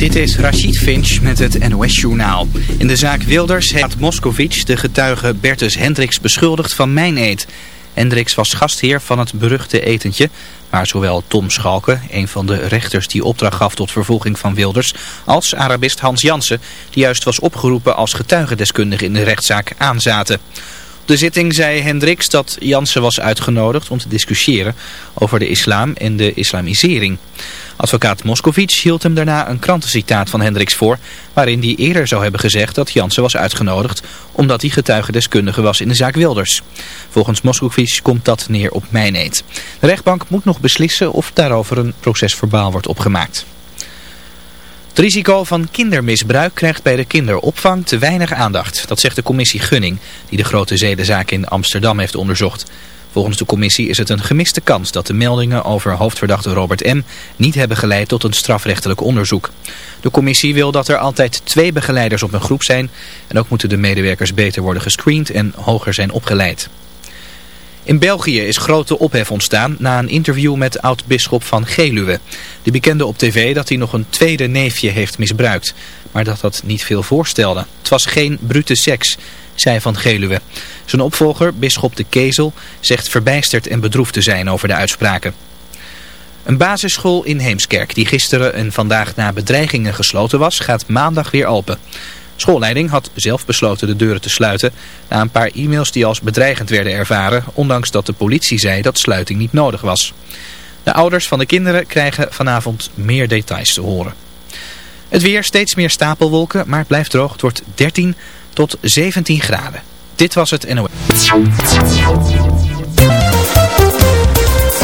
Dit is Rachid Finch met het NOS-journaal. In de zaak Wilders heeft Moscovic de getuige Bertus Hendricks beschuldigd van mijneed. Hendricks was gastheer van het beruchte etentje, maar zowel Tom Schalke, een van de rechters die opdracht gaf tot vervolging van Wilders, als Arabist Hans Jansen, die juist was opgeroepen als getuigendeskundige in de rechtszaak, aanzaten. Op de zitting zei Hendricks dat Jansen was uitgenodigd om te discussiëren over de islam en de islamisering. Advocaat Moscovic hield hem daarna een krantencitaat van Hendricks voor... waarin hij eerder zou hebben gezegd dat Jansen was uitgenodigd... omdat hij getuigendeskundige was in de zaak Wilders. Volgens Moscovic komt dat neer op mijneed. De rechtbank moet nog beslissen of daarover een procesverbaal wordt opgemaakt. Het risico van kindermisbruik krijgt bij de kinderopvang te weinig aandacht. Dat zegt de commissie Gunning, die de grote zedenzaak in Amsterdam heeft onderzocht. Volgens de commissie is het een gemiste kans dat de meldingen over hoofdverdachte Robert M. niet hebben geleid tot een strafrechtelijk onderzoek. De commissie wil dat er altijd twee begeleiders op een groep zijn en ook moeten de medewerkers beter worden gescreend en hoger zijn opgeleid. In België is grote ophef ontstaan na een interview met oud-bisschop van Geluwe. Die bekende op tv dat hij nog een tweede neefje heeft misbruikt, maar dat dat niet veel voorstelde. Het was geen brute seks, zei Van Geluwe. Zijn opvolger, bisschop de Kezel, zegt verbijsterd en bedroefd te zijn over de uitspraken. Een basisschool in Heemskerk, die gisteren en vandaag na bedreigingen gesloten was, gaat maandag weer open. Schoolleiding had zelf besloten de deuren te sluiten na een paar e-mails die als bedreigend werden ervaren, ondanks dat de politie zei dat sluiting niet nodig was. De ouders van de kinderen krijgen vanavond meer details te horen. Het weer steeds meer stapelwolken, maar het blijft droog. Het wordt 13 tot 17 graden. Dit was het NOS.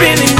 spinning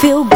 feel good,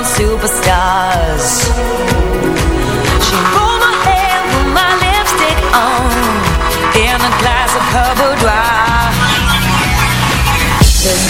born superstars. She rolled my hair, put my lipstick on, in a glass of her boudoir. There's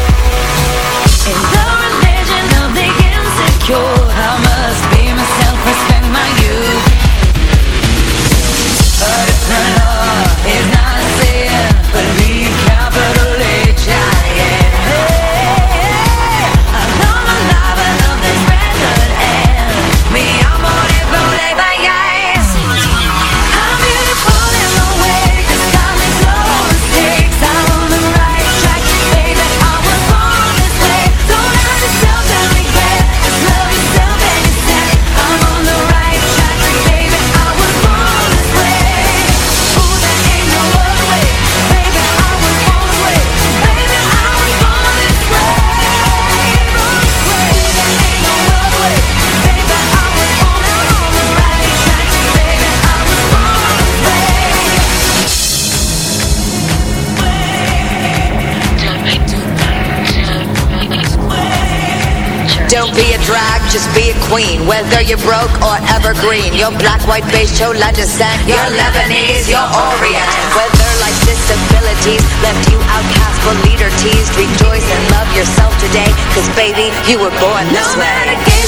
you're broke or evergreen. Your black, white, beige, chola descent. You're, you're Lebanese, you're Orient. Whether like disabilities left you outcast for leader teased Rejoice and love yourself today. Cause baby, you were born no this way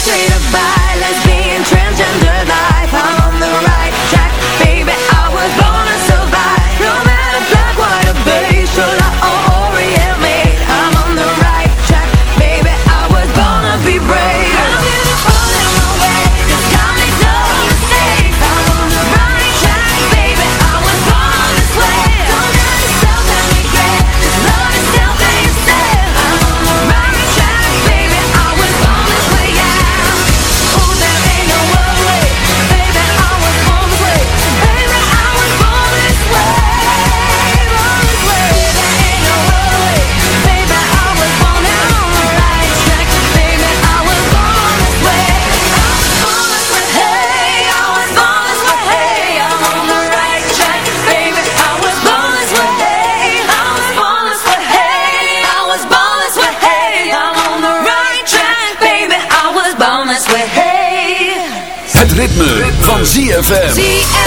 ZFM.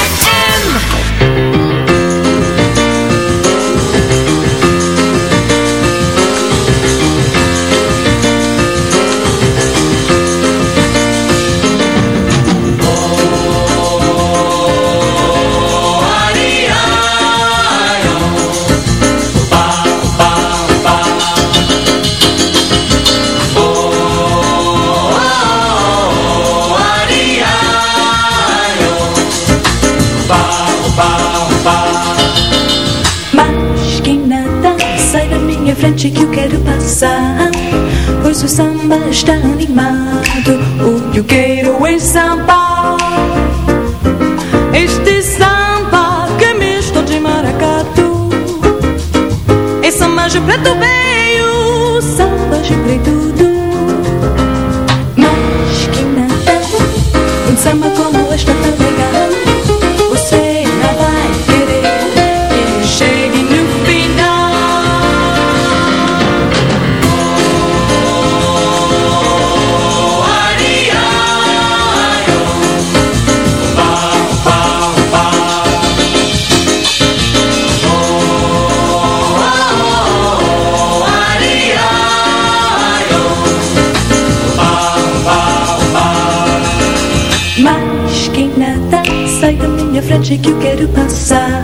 Sai da minha frente que eu quero passar.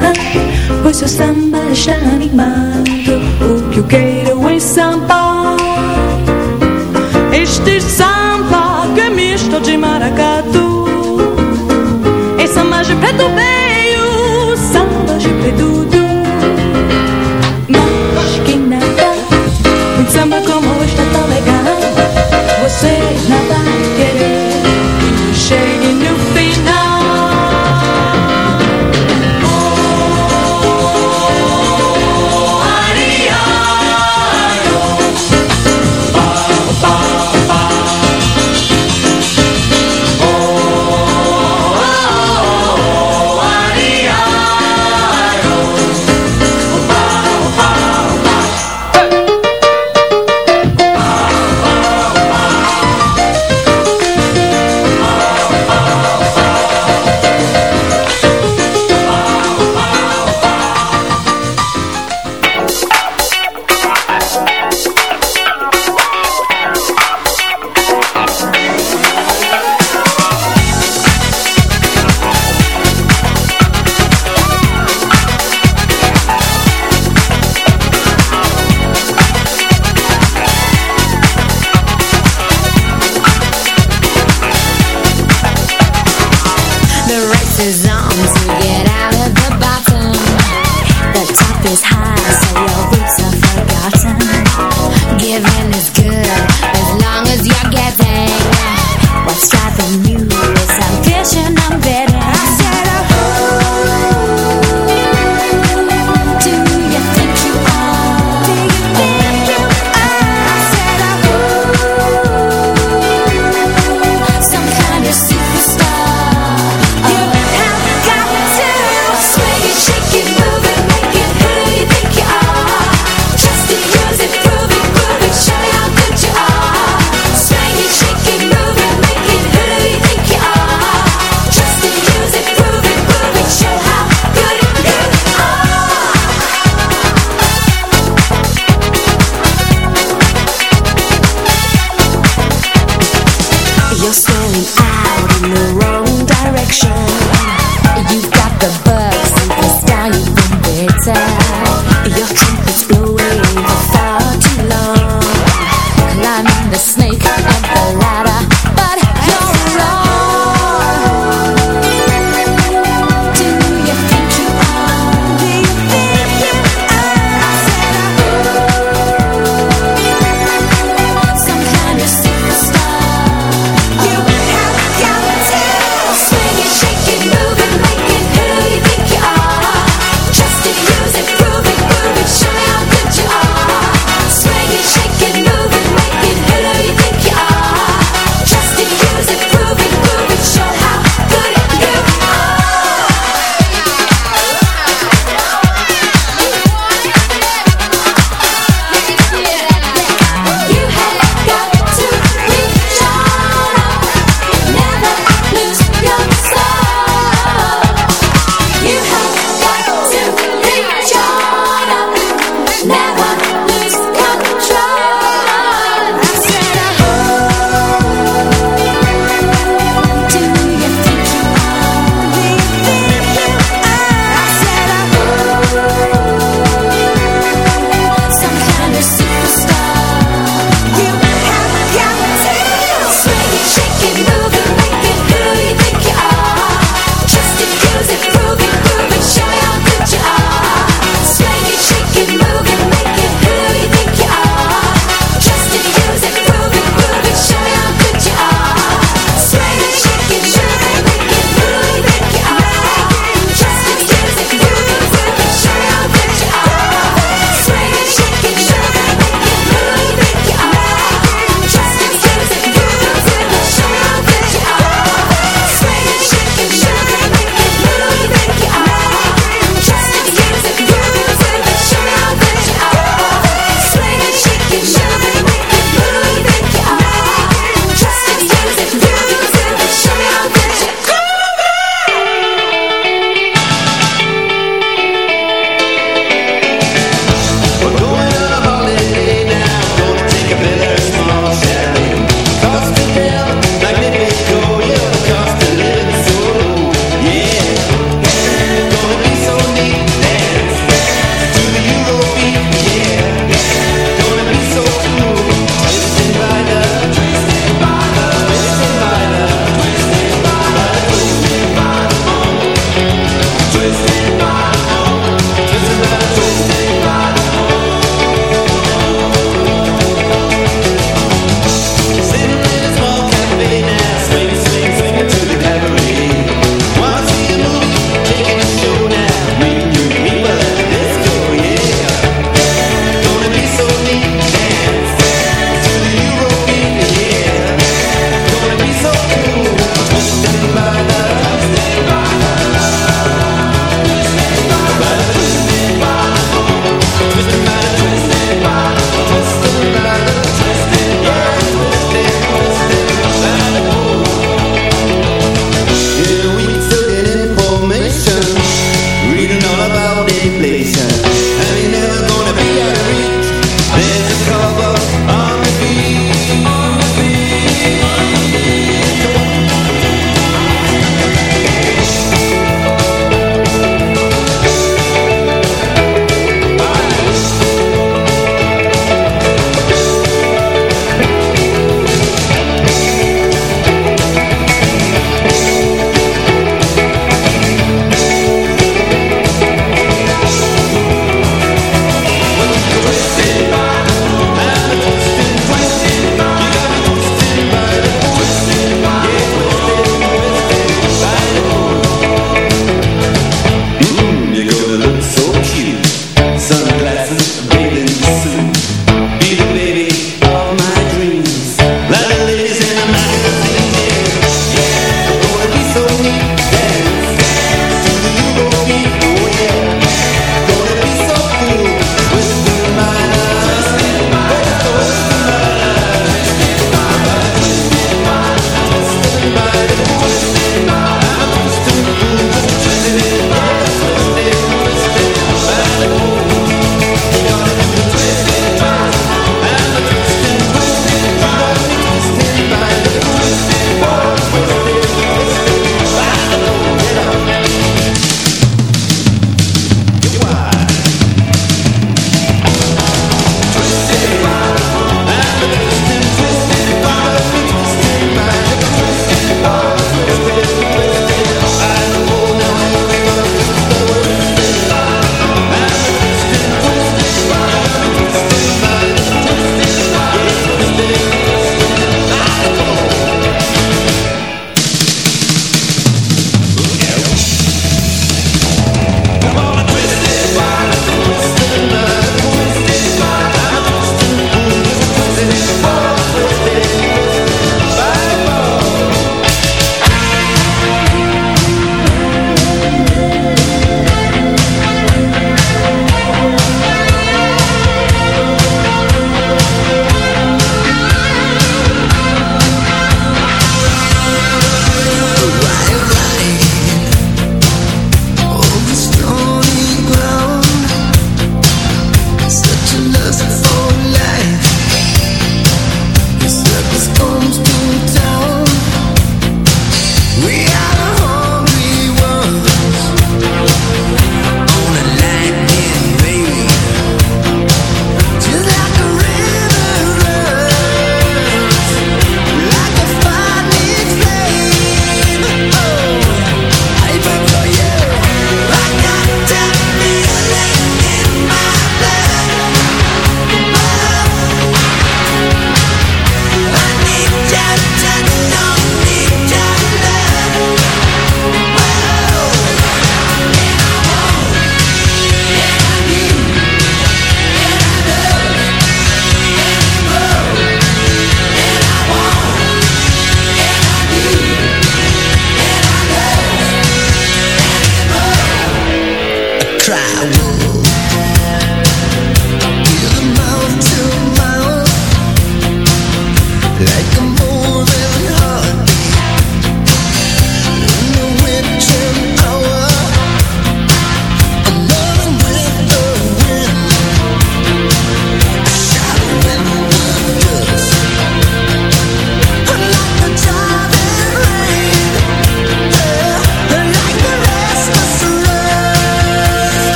Pois seu samba está animado O que eu quero é samba. Este samba que é misto de maracatu É samba de preto bem